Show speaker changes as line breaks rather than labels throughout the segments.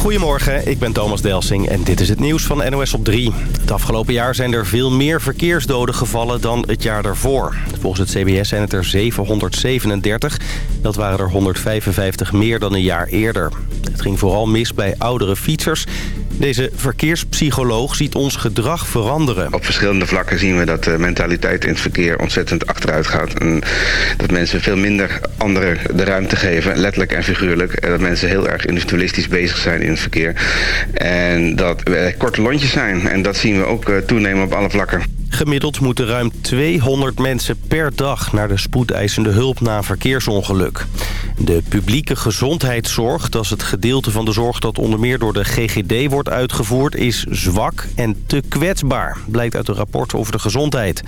Goedemorgen, ik ben Thomas Delsing en dit is het nieuws van NOS op 3. Het afgelopen jaar zijn er veel meer verkeersdoden gevallen dan het jaar daarvoor. Volgens het CBS zijn het er 737. Dat waren er 155 meer dan een jaar eerder. Het ging vooral mis bij oudere fietsers deze verkeerspsycholoog ziet ons gedrag veranderen.
Op verschillende vlakken zien we dat de mentaliteit in het verkeer ontzettend achteruit gaat. En dat mensen veel minder anderen de ruimte geven, letterlijk en figuurlijk. En dat mensen heel erg individualistisch bezig zijn in het verkeer. En dat we korte lontjes zijn. En dat zien we ook eh, toenemen op alle vlakken.
Gemiddeld moeten ruim 200 mensen per dag naar de spoedeisende hulp na een verkeersongeluk. De publieke gezondheidszorg, dat is het gedeelte van de zorg dat onder meer door de GGD wordt uitgevoerd, is zwak en te kwetsbaar, blijkt uit een rapport over de gezondheid.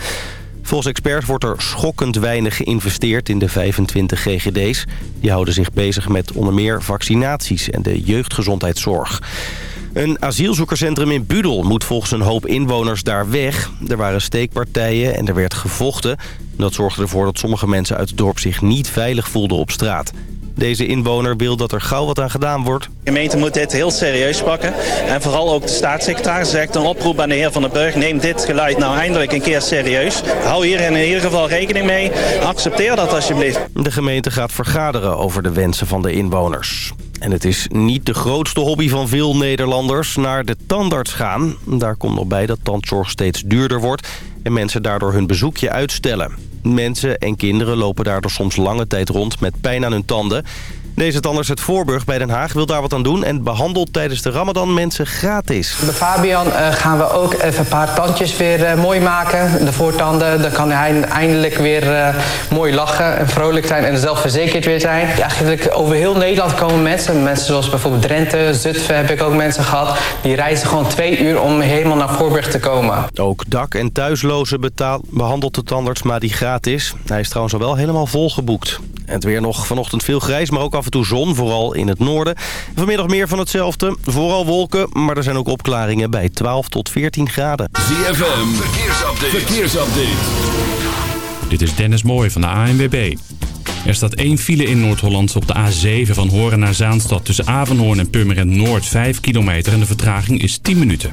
Volgens experts wordt er schokkend weinig geïnvesteerd in de 25 GGD's. Die houden zich bezig met onder meer vaccinaties en de jeugdgezondheidszorg. Een asielzoekerscentrum in Budel moet volgens een hoop inwoners daar weg. Er waren steekpartijen en er werd gevochten. Dat zorgde ervoor dat sommige mensen uit het dorp zich niet veilig voelden op straat. Deze inwoner wil dat er gauw wat aan gedaan wordt. De
gemeente moet dit heel serieus pakken. En vooral ook de staatssecretaris zegt een oproep aan de heer Van den Burg. Neem dit geluid nou eindelijk een keer serieus. Hou hier in ieder geval rekening mee. Accepteer dat alsjeblieft.
De gemeente gaat vergaderen over de wensen van de inwoners. En het is niet de grootste hobby van veel Nederlanders naar de tandarts gaan. Daar komt nog bij dat tandzorg steeds duurder wordt en mensen daardoor hun bezoekje uitstellen. Mensen en kinderen lopen daardoor soms lange tijd rond met pijn aan hun tanden. Deze tandarts het Voorburg bij Den Haag wil daar wat aan doen... en behandelt tijdens de Ramadan mensen gratis.
Bij Fabian uh, gaan we ook even een paar tandjes weer uh, mooi maken. De voortanden, dan kan hij eindelijk weer uh, mooi lachen en vrolijk zijn... en zelfverzekerd weer zijn. Ja, eigenlijk over heel Nederland komen mensen. Mensen zoals bijvoorbeeld Drenthe, Zutphen heb ik ook mensen gehad. Die reizen gewoon twee uur om helemaal naar Voorburg te komen.
Ook dak- en thuislozen behandelt de tandarts, maar die gratis. Hij is trouwens al wel helemaal volgeboekt. Het weer nog vanochtend veel grijs, maar ook af en toe zon, vooral in het noorden. Vanmiddag meer van hetzelfde, vooral wolken, maar er zijn ook opklaringen bij 12 tot 14 graden.
ZFM, verkeersupdate. verkeersupdate.
Dit is Dennis Mooij van de ANWB. Er staat één file in Noord-Holland op de A7 van Horen naar Zaanstad... tussen Avenhoorn en Purmerend Noord, 5 kilometer en de vertraging is 10 minuten.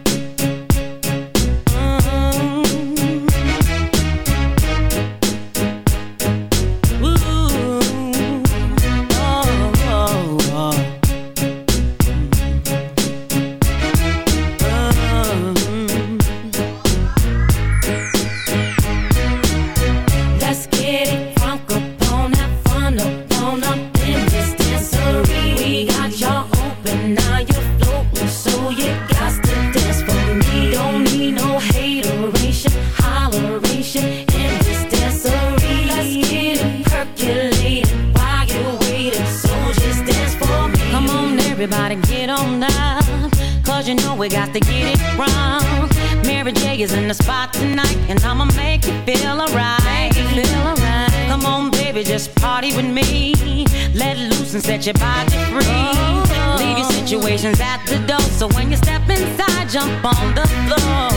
Situations at the door. So when you step inside, jump on the floor.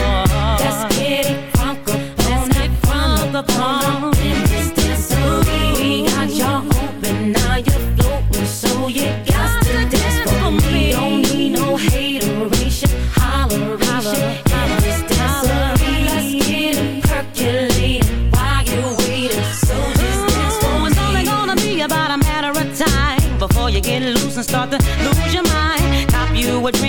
Let's get it crunk up. Let's get crunk up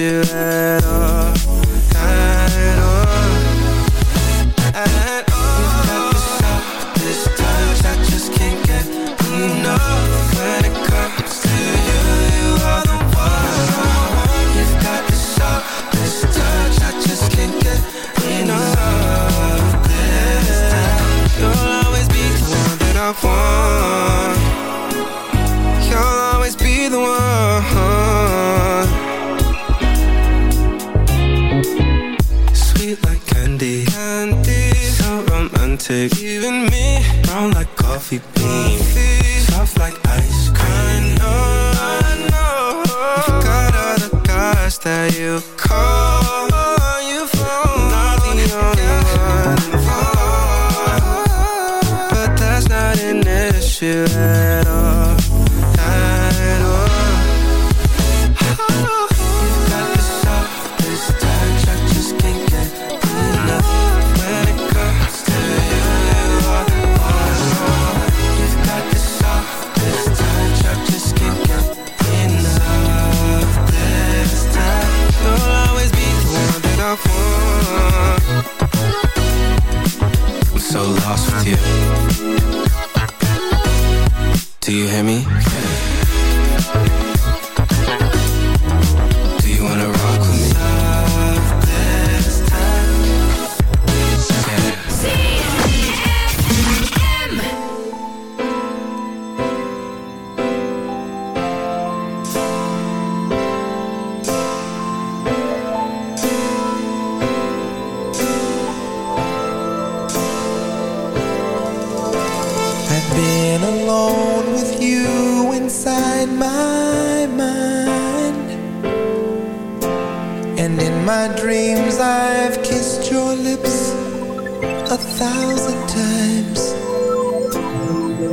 you
at all. take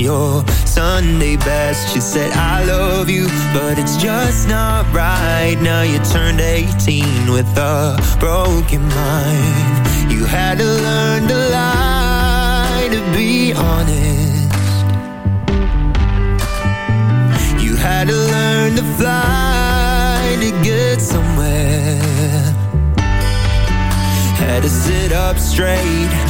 your
Sunday best. She said, I love you, but it's just not right. Now you turned 18 with a broken mind. You had to learn to lie to be honest. You had to learn to fly to get somewhere. Had to sit up straight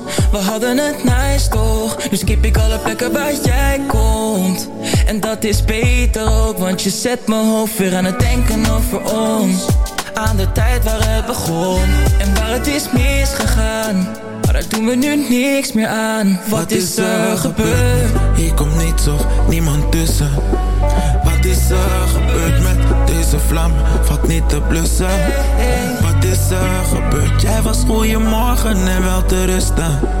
We hadden het nice toch? Nu skip ik alle plekken waar jij komt. En dat is beter ook Want je zet mijn hoofd weer aan het denken over ons. Aan de tijd waar het begon En waar het is misgegaan. Maar daar doen we nu niks meer aan. Wat, is er gebeurd?
Hier komt niets of niemand tussen. Wat is er gebeurd met deze vlam? Valt niet te blussen. Wat is er gebeurd? Jij was goeiemorgen en wel te rusten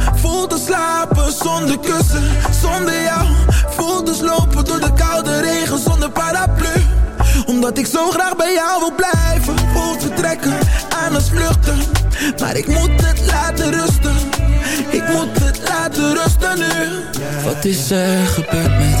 voel te slapen zonder kussen Zonder jou. Voel te slopen door de koude regen zonder paraplu. Omdat ik zo graag bij jou wil blijven Voel vertrekken aan het vluchten. Maar ik moet het laten rusten Ik moet het laten rusten nu.
Wat is er gebeurd met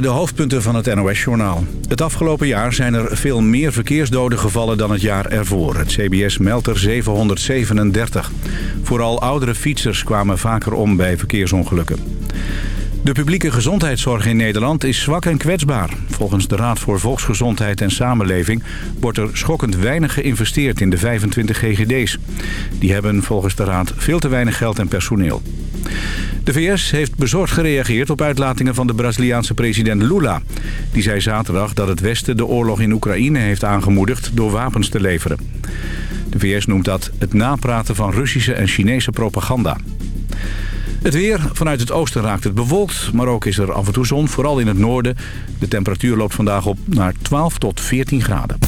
De
hoofdpunten van het NOS-journaal. Het afgelopen jaar zijn er veel meer verkeersdoden gevallen dan het jaar ervoor. Het CBS meldt er 737. Vooral oudere fietsers kwamen vaker om bij verkeersongelukken. De publieke gezondheidszorg in Nederland is zwak en kwetsbaar. Volgens de Raad voor Volksgezondheid en Samenleving... wordt er schokkend weinig geïnvesteerd in de 25 GGD's. Die hebben volgens de Raad veel te weinig geld en personeel. De VS heeft bezorgd gereageerd op uitlatingen van de Braziliaanse president Lula. Die zei zaterdag dat het Westen de oorlog in Oekraïne heeft aangemoedigd door wapens te leveren. De VS noemt dat het napraten van Russische en Chinese propaganda. Het weer. Vanuit het oosten raakt het bewolkt, maar ook is er af en toe zon, vooral in het noorden. De temperatuur loopt vandaag op naar 12 tot 14 graden.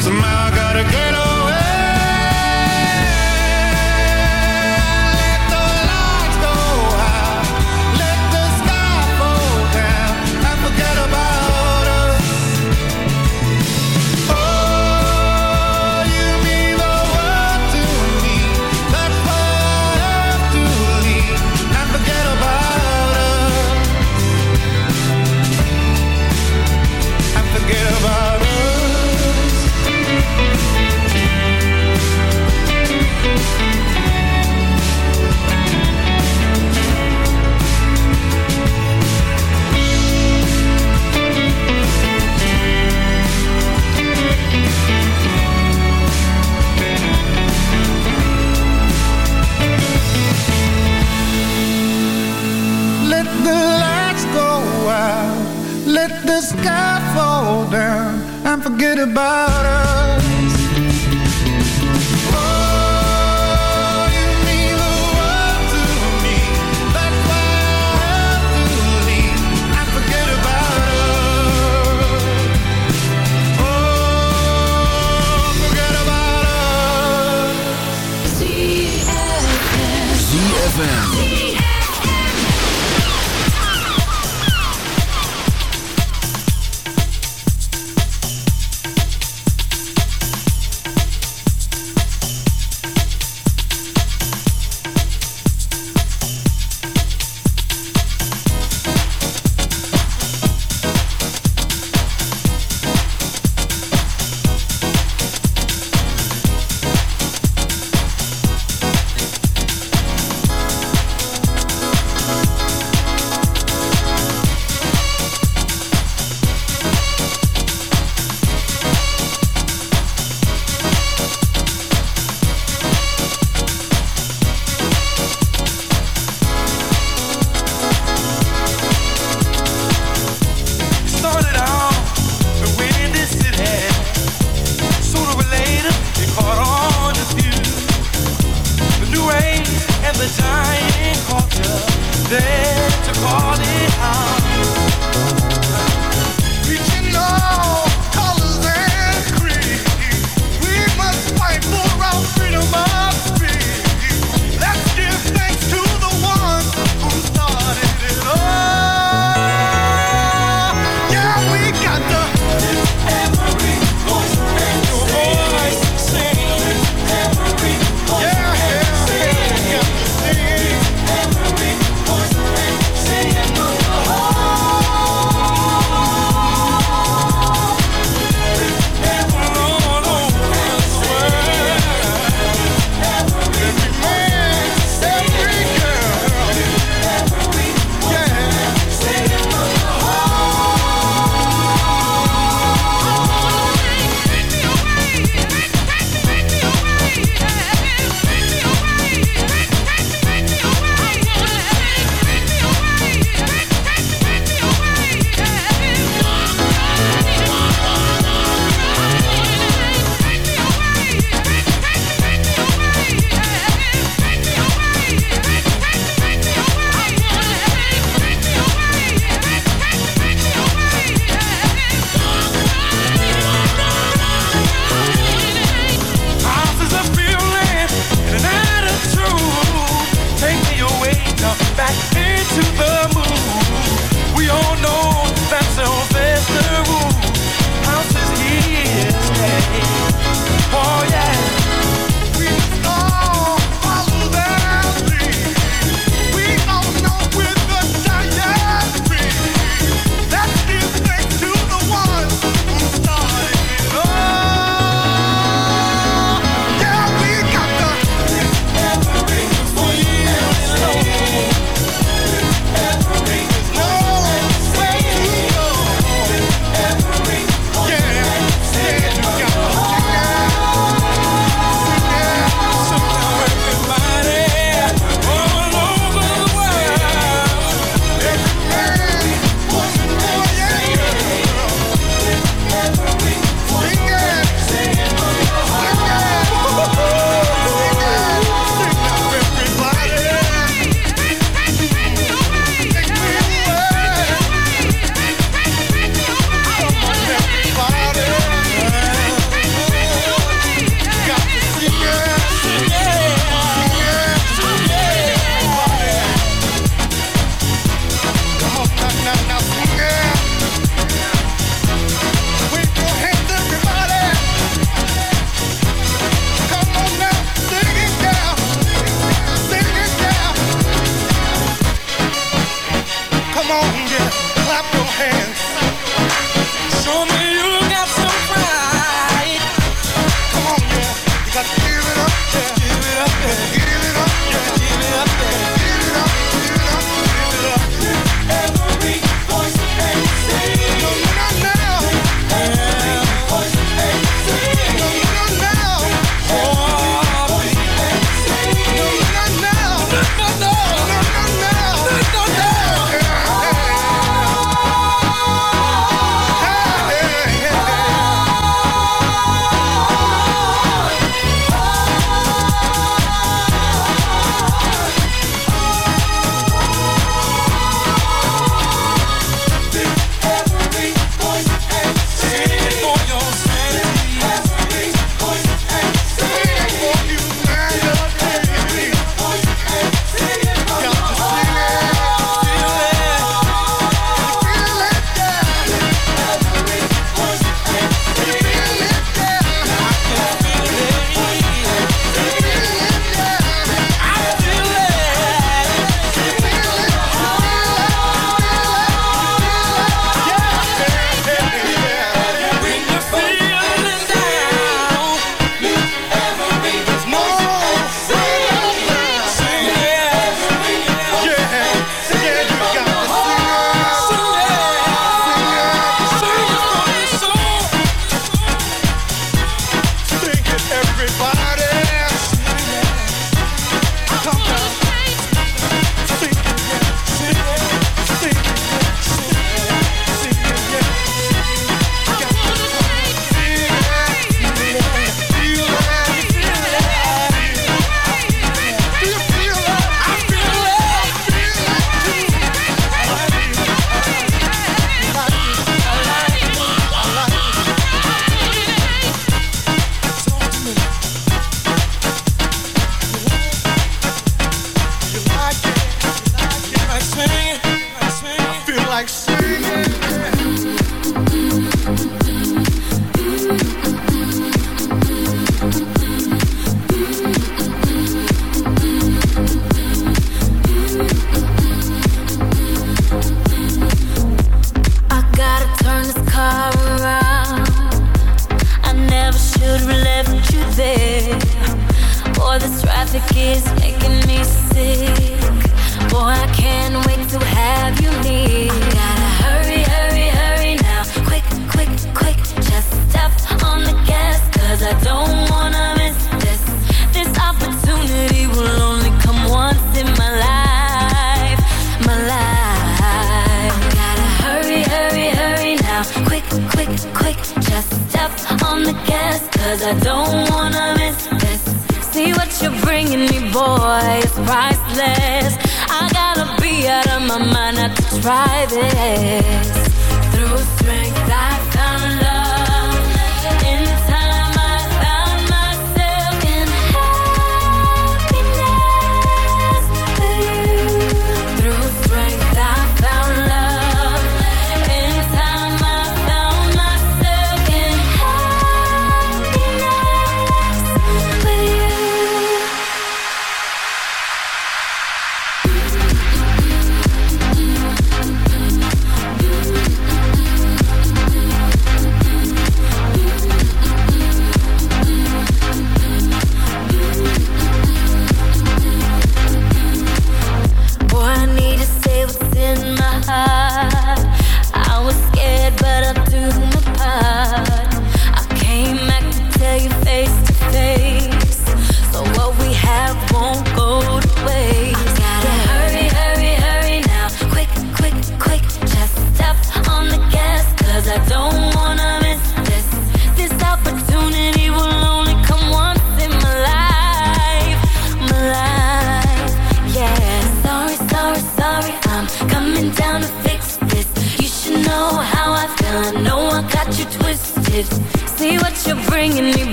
Somehow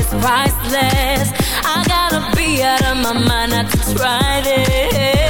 is priceless. I gotta be out of my mind not to try this.